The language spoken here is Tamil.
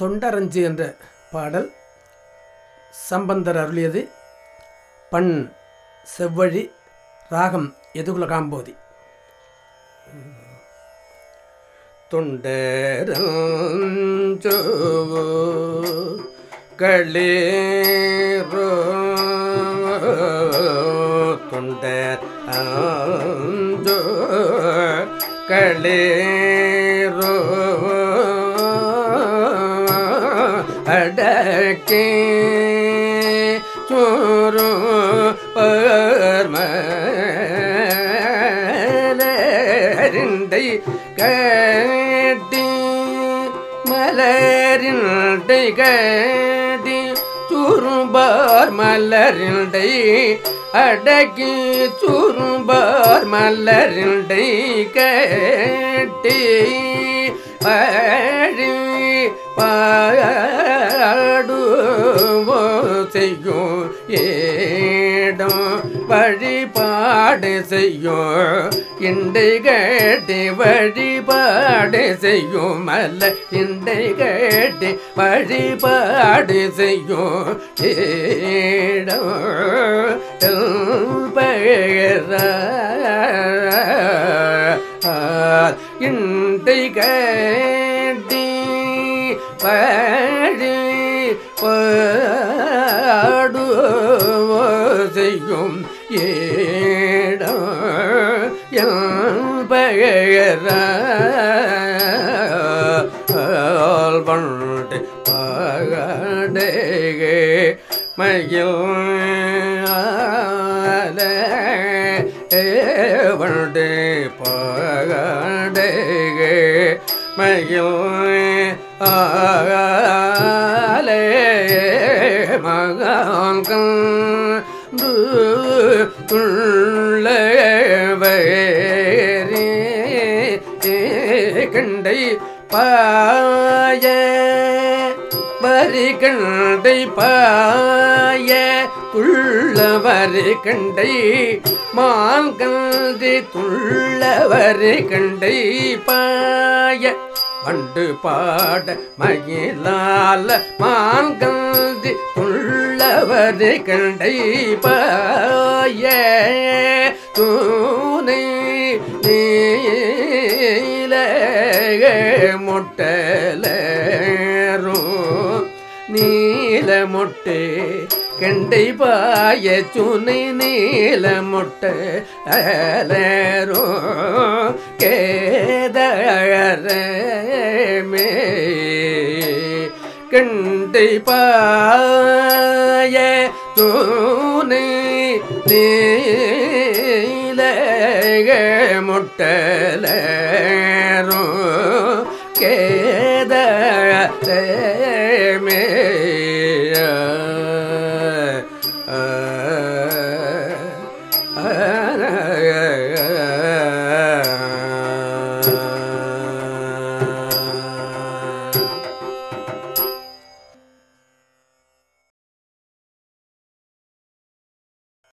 தொண்டரஞ்சு என்ற பாடல் சம்பந்தர் அருளியது. பண் செவ்வழி ராகம் எதுகுல காம்போதி. தொண்டரஞ்சோ களேரோ தொண்டர் அஞ்சோ களேரோ அடக்கே சோரோ பர்மலரிண்டை கட்டி மலரிண்டை கட்டி சுரும்பார் மலரிண்டை அடக்கி சுரும்பார் மலரிண்டை கட்டி பழி பாய செய்யும் ஏடம் வழிபாடு செய்யும் இண்டை கட்டி வழிபாடு செய்யும் மல்ல இண்டை கட்டி வழிபாடு செய்யும் ஏடம் பெயர இண்டை கட்டி பழி பாடுவோ செய்யும் ஏடம் பண்டு பகடே மயில் வண்டு பகடே மயில் ஆலே மகான் கண்டு கண்டை பாய வரி கண்டை பாய துள்ளவரி கண்டை மான் கந்தி துள்ளவரி கண்டை பாய. வண்டு பாட மயிலால மான்கந்தி உள்ளவரை கண்டை பாய. தூனை நீல மொட்டலரும் நீல மொட்டை கெண்டை பாய. சுனை நீல மொட்டை அலரும் கேதரமே கண்டை பாய தூணு முட்டலோ கேத மேய